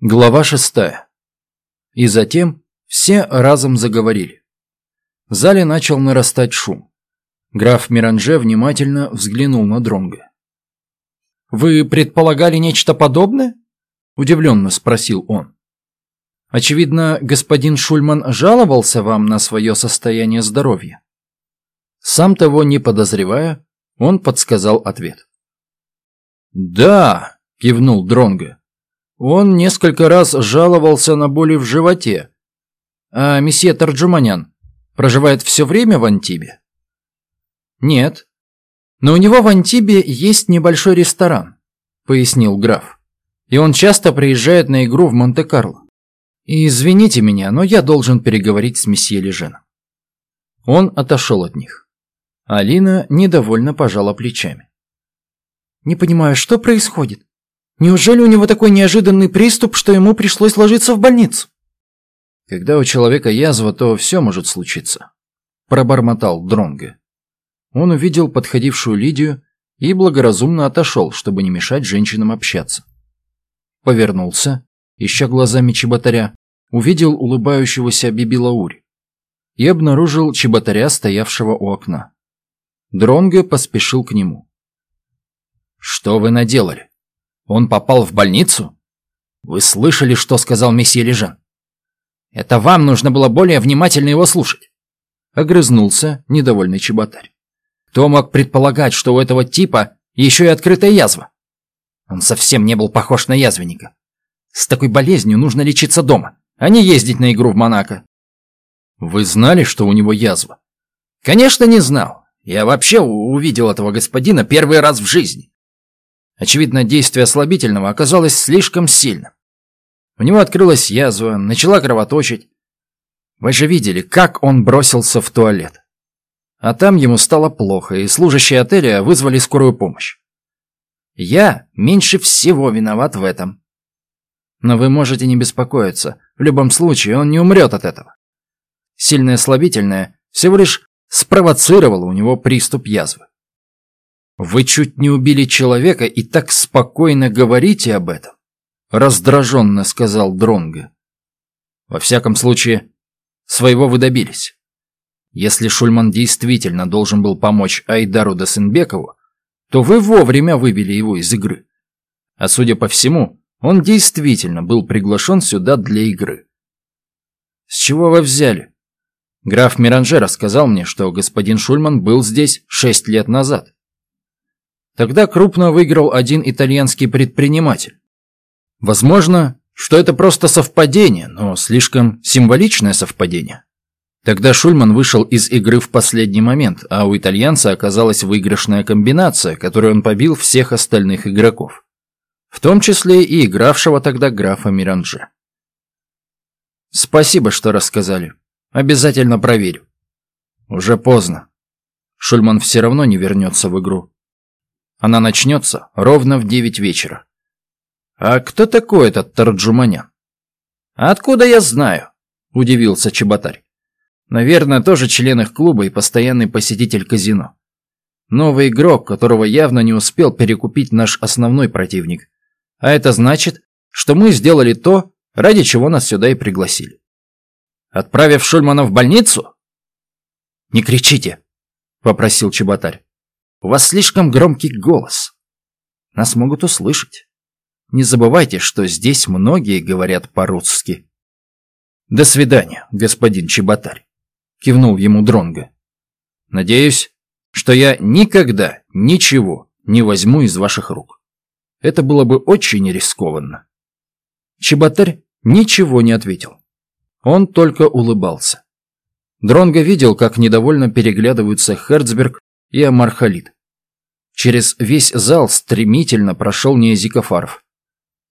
Глава шестая. И затем все разом заговорили. В зале начал нарастать шум. Граф Миранже внимательно взглянул на Дронга. «Вы предполагали нечто подобное?» – удивленно спросил он. «Очевидно, господин Шульман жаловался вам на свое состояние здоровья». Сам того не подозревая, он подсказал ответ. «Да», – кивнул Дронга. Он несколько раз жаловался на боли в животе. А месье Тарджуманян проживает все время в Антибе? Нет. Но у него в Антибе есть небольшой ресторан, пояснил граф. И он часто приезжает на игру в Монте-Карло. И извините меня, но я должен переговорить с месье Леженом. Он отошел от них. Алина недовольно пожала плечами. «Не понимаю, что происходит?» Неужели у него такой неожиданный приступ, что ему пришлось ложиться в больницу? Когда у человека язва, то все может случиться, пробормотал Дронго. Он увидел подходившую Лидию и благоразумно отошел, чтобы не мешать женщинам общаться. Повернулся, ища глазами чеботаря, увидел улыбающегося Бибилаури и обнаружил чеботаря, стоявшего у окна. Дронго поспешил к нему. «Что вы наделали?» Он попал в больницу? Вы слышали, что сказал месье Лежан? Это вам нужно было более внимательно его слушать. Огрызнулся недовольный чеботарь. Кто мог предполагать, что у этого типа еще и открытая язва? Он совсем не был похож на язвенника. С такой болезнью нужно лечиться дома, а не ездить на игру в Монако. Вы знали, что у него язва? Конечно, не знал. Я вообще увидел этого господина первый раз в жизни. Очевидно, действие слабительного оказалось слишком сильным. У него открылась язва, начала кровоточить. Вы же видели, как он бросился в туалет. А там ему стало плохо, и служащие отеля вызвали скорую помощь. Я меньше всего виноват в этом. Но вы можете не беспокоиться. В любом случае, он не умрет от этого. Сильное слабительное всего лишь спровоцировало у него приступ язвы. Вы чуть не убили человека и так спокойно говорите об этом, раздраженно сказал Дронго. Во всяком случае, своего вы добились. Если Шульман действительно должен был помочь Айдару Досынбекову, то вы вовремя вывели его из игры. А судя по всему, он действительно был приглашен сюда для игры. С чего вы взяли? Граф Миранже рассказал мне, что господин Шульман был здесь шесть лет назад. Тогда крупно выиграл один итальянский предприниматель. Возможно, что это просто совпадение, но слишком символичное совпадение. Тогда Шульман вышел из игры в последний момент, а у итальянца оказалась выигрышная комбинация, которой он побил всех остальных игроков. В том числе и игравшего тогда графа Миранже. Спасибо, что рассказали. Обязательно проверю. Уже поздно. Шульман все равно не вернется в игру. Она начнется ровно в девять вечера. А кто такой этот Тарджуманян? Откуда я знаю? Удивился Чеботарь. Наверное, тоже член их клуба и постоянный посетитель казино. Новый игрок, которого явно не успел перекупить наш основной противник. А это значит, что мы сделали то, ради чего нас сюда и пригласили. Отправив Шульмана в больницу? Не кричите, попросил Чеботарь. У вас слишком громкий голос. Нас могут услышать. Не забывайте, что здесь многие говорят по-русски. До свидания, господин Чеботарь, кивнул ему Дронго. Надеюсь, что я никогда ничего не возьму из ваших рук. Это было бы очень рискованно. Чеботарь ничего не ответил. Он только улыбался. Дронго видел, как недовольно переглядываются Херцберг и Амархалит. Через весь зал стремительно прошел Неязикофаров.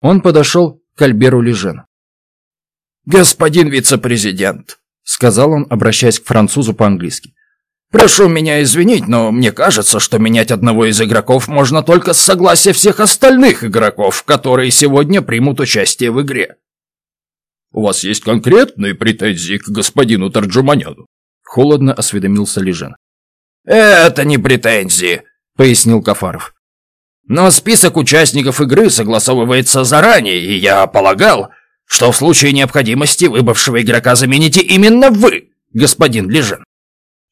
Он подошел к Альберу Лежену. «Господин вице-президент», — сказал он, обращаясь к французу по-английски. «Прошу меня извинить, но мне кажется, что менять одного из игроков можно только с согласия всех остальных игроков, которые сегодня примут участие в игре». «У вас есть конкретные претензии к господину Тарджуманяну?» — холодно осведомился Лежен. «Это не претензии», — пояснил Кафаров. Но список участников игры согласовывается заранее, и я полагал, что в случае необходимости выбывшего игрока замените именно вы, господин Лежен.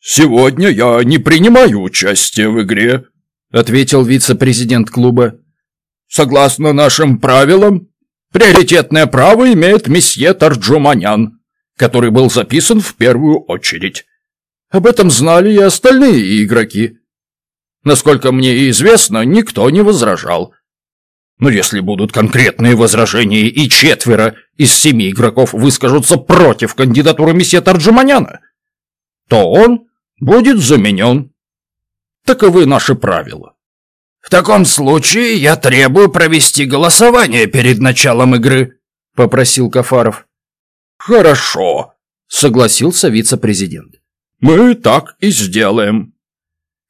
«Сегодня я не принимаю участие в игре», — ответил вице-президент клуба. «Согласно нашим правилам, приоритетное право имеет месье Тарджуманян, который был записан в первую очередь. Об этом знали и остальные игроки. Насколько мне известно, никто не возражал. Но если будут конкретные возражения и четверо из семи игроков выскажутся против кандидатуры месье Тарджуманяна, то он будет заменен. Таковы наши правила. В таком случае я требую провести голосование перед началом игры, попросил Кафаров. Хорошо, согласился вице-президент. Мы так и сделаем.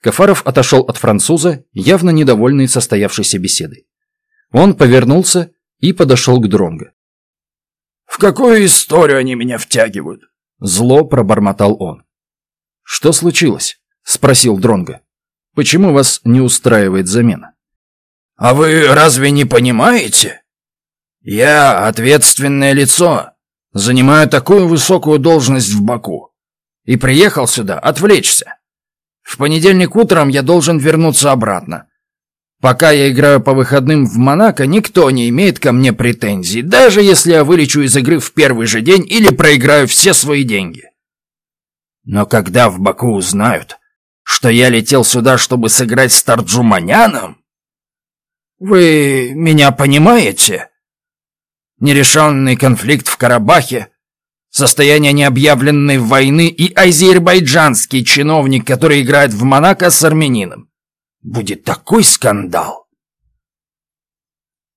Кафаров отошел от француза, явно недовольный состоявшейся беседой. Он повернулся и подошел к Дронго. «В какую историю они меня втягивают?» Зло пробормотал он. «Что случилось?» – спросил Дронго. «Почему вас не устраивает замена?» «А вы разве не понимаете? Я ответственное лицо, занимаю такую высокую должность в Баку и приехал сюда отвлечься. В понедельник утром я должен вернуться обратно. Пока я играю по выходным в Монако, никто не имеет ко мне претензий, даже если я вылечу из игры в первый же день или проиграю все свои деньги. Но когда в Баку узнают, что я летел сюда, чтобы сыграть с Тарджуманяном... Вы меня понимаете? Нерешенный конфликт в Карабахе, состояние необъявленной войны и азербайджанский чиновник, который играет в Монако с армянином. Будет такой скандал.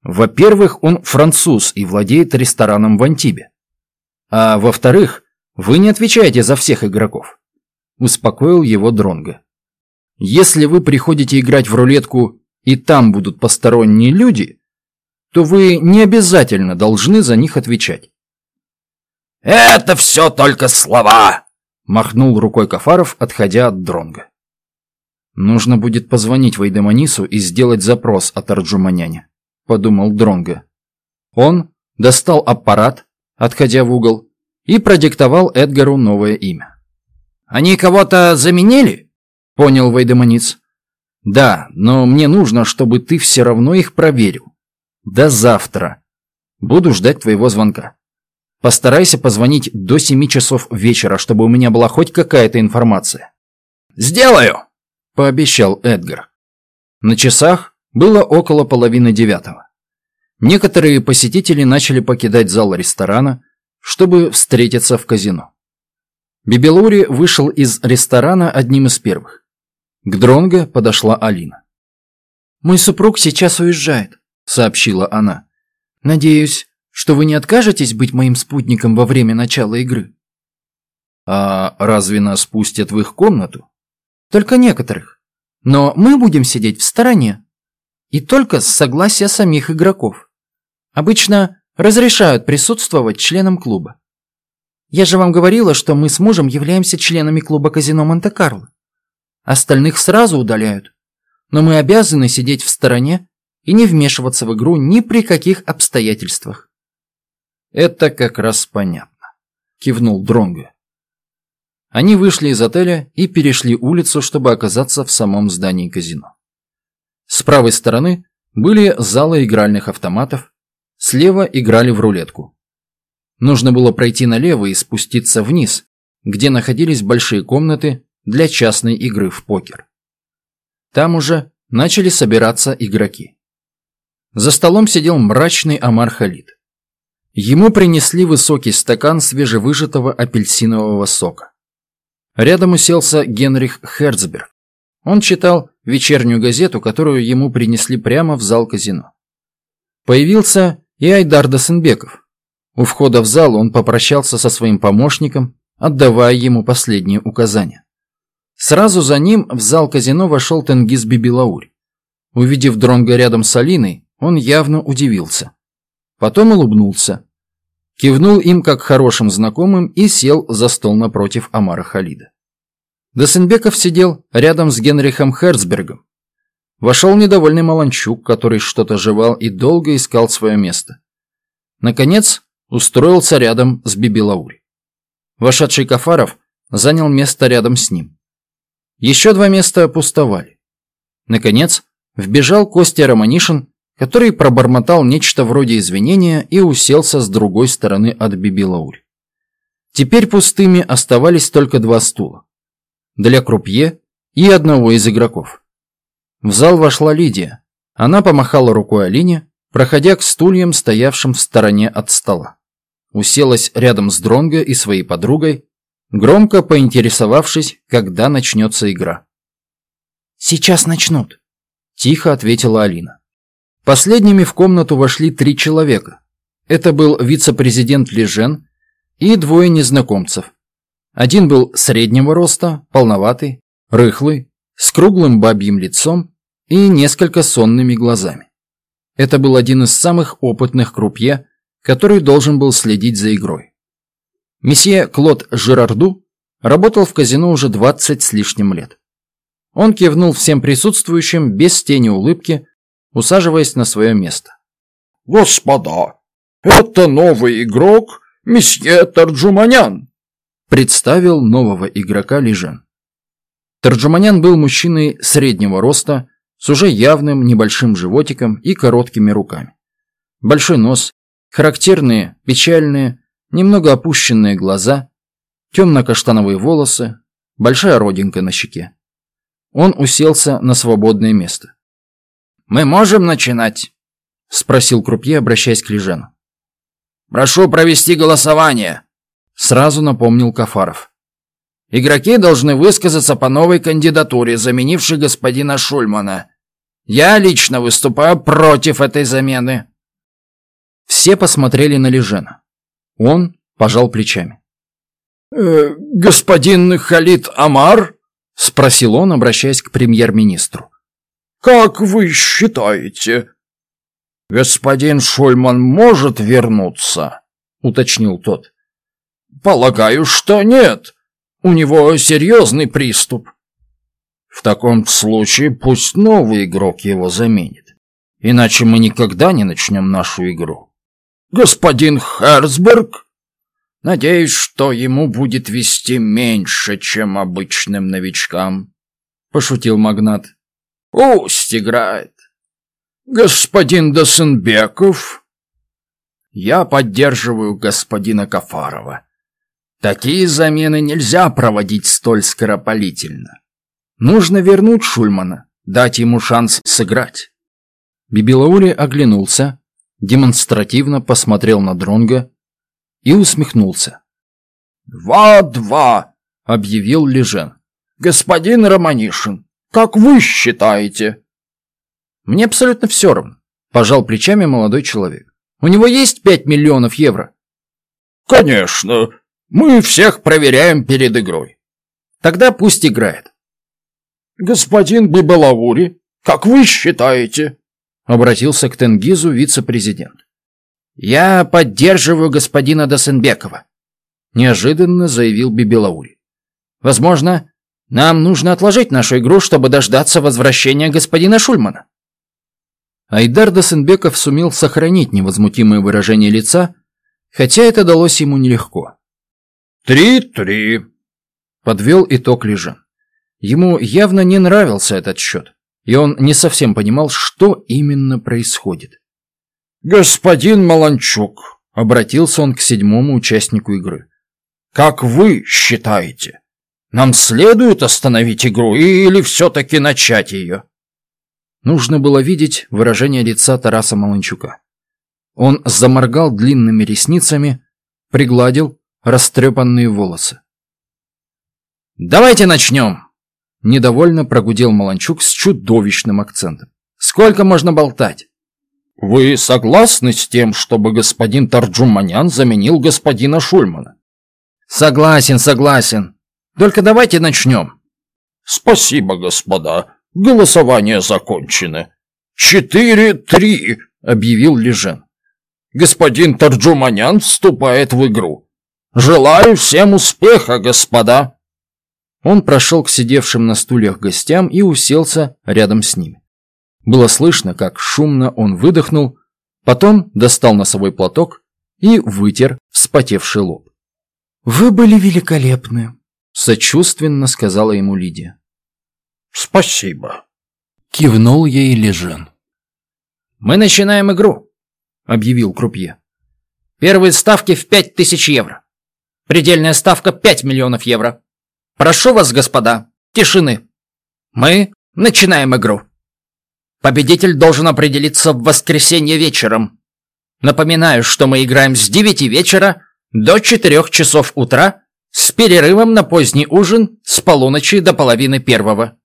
Во-первых, он француз и владеет рестораном в Антибе. А во-вторых, вы не отвечаете за всех игроков. Успокоил его Дронго. Если вы приходите играть в рулетку и там будут посторонние люди, то вы не обязательно должны за них отвечать. «Это все только слова!» – махнул рукой Кафаров, отходя от Дронга. «Нужно будет позвонить Вайдемонису и сделать запрос о Тарджуманяне», – подумал Дронга. Он достал аппарат, отходя в угол, и продиктовал Эдгару новое имя. «Они кого-то заменили?» – понял Вайдемониц. «Да, но мне нужно, чтобы ты все равно их проверил. До завтра. Буду ждать твоего звонка». Постарайся позвонить до семи часов вечера, чтобы у меня была хоть какая-то информация. «Сделаю!» – пообещал Эдгар. На часах было около половины девятого. Некоторые посетители начали покидать зал ресторана, чтобы встретиться в казино. Бибелури вышел из ресторана одним из первых. К Дронго подошла Алина. «Мой супруг сейчас уезжает», – сообщила она. «Надеюсь, что вы не откажетесь быть моим спутником во время начала игры? А разве нас пустят в их комнату? Только некоторых. Но мы будем сидеть в стороне. И только с согласия самих игроков. Обычно разрешают присутствовать членам клуба. Я же вам говорила, что мы с мужем являемся членами клуба казино Монте-Карло. Остальных сразу удаляют. Но мы обязаны сидеть в стороне и не вмешиваться в игру ни при каких обстоятельствах. «Это как раз понятно», – кивнул Дронго. Они вышли из отеля и перешли улицу, чтобы оказаться в самом здании казино. С правой стороны были залы игральных автоматов, слева играли в рулетку. Нужно было пройти налево и спуститься вниз, где находились большие комнаты для частной игры в покер. Там уже начали собираться игроки. За столом сидел мрачный Амар Халид. Ему принесли высокий стакан свежевыжатого апельсинового сока. Рядом уселся Генрих Херцберг. Он читал вечернюю газету, которую ему принесли прямо в зал казино. Появился и Айдар Досенбеков. У входа в зал он попрощался со своим помощником, отдавая ему последние указания. Сразу за ним в зал казино вошел Тенгиз Бибилаурь. Увидев Дронга рядом с Алиной, он явно удивился. Потом улыбнулся. Кивнул им как хорошим знакомым и сел за стол напротив Амара Халида. Досенбеков сидел рядом с Генрихом Херцбергом. вошел недовольный Маланчук, который что-то жевал и долго искал свое место. Наконец, устроился рядом с Бибилаури. Вошедший Кафаров занял место рядом с ним. Еще два места пустовали. Наконец, вбежал Костя Романишин, который пробормотал нечто вроде извинения и уселся с другой стороны от Бибилаури. Теперь пустыми оставались только два стула. Для крупье и одного из игроков. В зал вошла Лидия. Она помахала рукой Алине, проходя к стульям, стоявшим в стороне от стола. Уселась рядом с Дронго и своей подругой, громко поинтересовавшись, когда начнется игра. «Сейчас начнут», – тихо ответила Алина. Последними в комнату вошли три человека. Это был вице-президент Лежен и двое незнакомцев. Один был среднего роста, полноватый, рыхлый, с круглым бабьим лицом и несколько сонными глазами. Это был один из самых опытных крупье, который должен был следить за игрой. Месье Клод Жирарду работал в казино уже 20 с лишним лет. Он кивнул всем присутствующим без тени улыбки, усаживаясь на свое место. «Господа, это новый игрок, месье Тарджуманян!» представил нового игрока Лижен. Тарджуманян был мужчиной среднего роста, с уже явным небольшим животиком и короткими руками. Большой нос, характерные, печальные, немного опущенные глаза, темно-каштановые волосы, большая родинка на щеке. Он уселся на свободное место. «Мы можем начинать?» – спросил Крупье, обращаясь к Лежену. «Прошу провести голосование», – сразу напомнил Кафаров. Игроки должны высказаться по новой кандидатуре, заменившей господина Шульмана. Я лично выступаю против этой замены. Все посмотрели на Лежена. Он пожал плечами. «Э, «Господин Халид Амар?» – спросил он, обращаясь к премьер-министру. «Как вы считаете, господин Шульман может вернуться?» – уточнил тот. «Полагаю, что нет. У него серьезный приступ. В таком случае пусть новый игрок его заменит. Иначе мы никогда не начнем нашу игру. Господин Херсберг? Надеюсь, что ему будет вести меньше, чем обычным новичкам. Пошутил магнат. Пусть играет. Господин Досенбеков? Я поддерживаю господина Кафарова. Такие замены нельзя проводить столь скоропалительно. Нужно вернуть Шульмана, дать ему шанс сыграть. Бибилаури оглянулся, демонстративно посмотрел на Дронга и усмехнулся. «Два-два», — объявил Лежен. «Господин Романишин, как вы считаете?» «Мне абсолютно все равно», — пожал плечами молодой человек. «У него есть пять миллионов евро?» «Конечно», мы всех проверяем перед игрой. Тогда пусть играет. Господин Бибалаури, как вы считаете? Обратился к Тенгизу вице-президент. Я поддерживаю господина Досенбекова. Неожиданно заявил Бибелаури. Возможно, нам нужно отложить нашу игру, чтобы дождаться возвращения господина Шульмана. Айдар Досенбеков сумел сохранить невозмутимое выражение лица, хотя это далось ему нелегко. «Три-три», – подвел итог Лежан. Ему явно не нравился этот счет, и он не совсем понимал, что именно происходит. «Господин Маланчук», – обратился он к седьмому участнику игры, – «как вы считаете, нам следует остановить игру или все-таки начать ее?» Нужно было видеть выражение лица Тараса Маланчука. Он заморгал длинными ресницами, пригладил, растрепанные волосы. «Давайте начнем!» Недовольно прогудел Маланчук с чудовищным акцентом. «Сколько можно болтать?» «Вы согласны с тем, чтобы господин Тарджуманян заменил господина Шульмана?» «Согласен, согласен. Только давайте начнем». «Спасибо, господа. Голосование закончено. Четыре-три», — объявил Лежен. «Господин Тарджуманян вступает в игру. Желаю всем успеха, господа!» Он прошел к сидевшим на стульях гостям и уселся рядом с ними. Было слышно, как шумно он выдохнул, потом достал носовой платок и вытер вспотевший лоб. «Вы были великолепны», — сочувственно сказала ему Лидия. «Спасибо», — кивнул ей Лежен. «Мы начинаем игру», — объявил Крупье. «Первые ставки в пять тысяч евро. Предельная ставка пять миллионов евро. Прошу вас, господа, тишины. Мы начинаем игру. Победитель должен определиться в воскресенье вечером. Напоминаю, что мы играем с девяти вечера до четырех часов утра с перерывом на поздний ужин с полуночи до половины первого.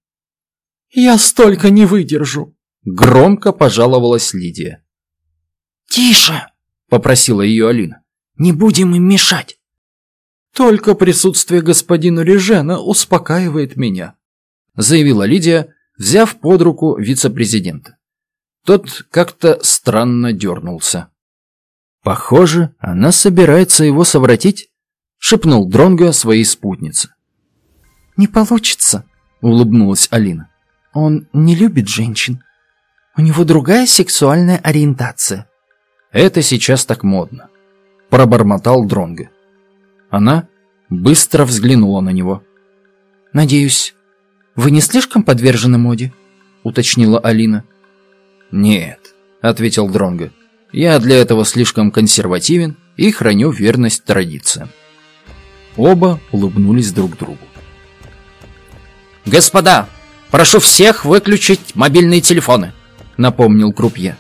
«Я столько не выдержу», — громко пожаловалась Лидия. «Тише!» — попросила ее Алина. «Не будем им мешать!» «Только присутствие господина Режена успокаивает меня», — заявила Лидия, взяв под руку вице-президента. Тот как-то странно дернулся. «Похоже, она собирается его совратить», — шепнул Дронго своей спутнице. «Не получится», — улыбнулась Алина. «Он не любит женщин. У него другая сексуальная ориентация». «Это сейчас так модно», — пробормотал Дронго. Она быстро взглянула на него. «Надеюсь, вы не слишком подвержены моде?» — уточнила Алина. «Нет», — ответил Дронго. Я для этого слишком консервативен и храню верность традициям. Оба улыбнулись друг другу. «Господа, прошу всех выключить мобильные телефоны», — напомнил Крупье.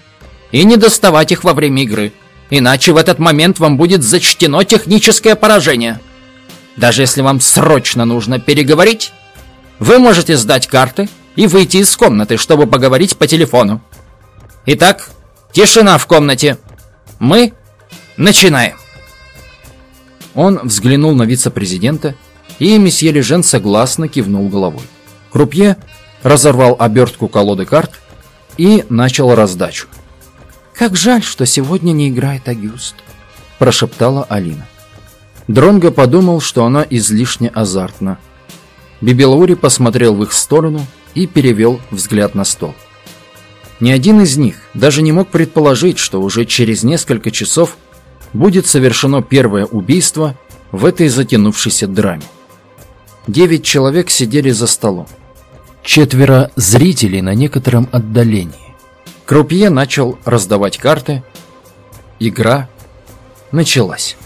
«И не доставать их во время игры, иначе в этот момент вам будет зачтено техническое поражение. Даже если вам срочно нужно переговорить, вы можете сдать карты и выйти из комнаты, чтобы поговорить по телефону. Итак, Тишина в комнате. Мы начинаем. Он взглянул на вице-президента, и месье Лежен согласно кивнул головой. Крупье разорвал обертку колоды карт и начал раздачу. «Как жаль, что сегодня не играет Агюст», – прошептала Алина. Дронго подумал, что она излишне азартна. Бибелаури посмотрел в их сторону и перевел взгляд на стол. Ни один из них даже не мог предположить, что уже через несколько часов будет совершено первое убийство в этой затянувшейся драме. Девять человек сидели за столом. Четверо зрителей на некотором отдалении. Крупье начал раздавать карты. Игра началась.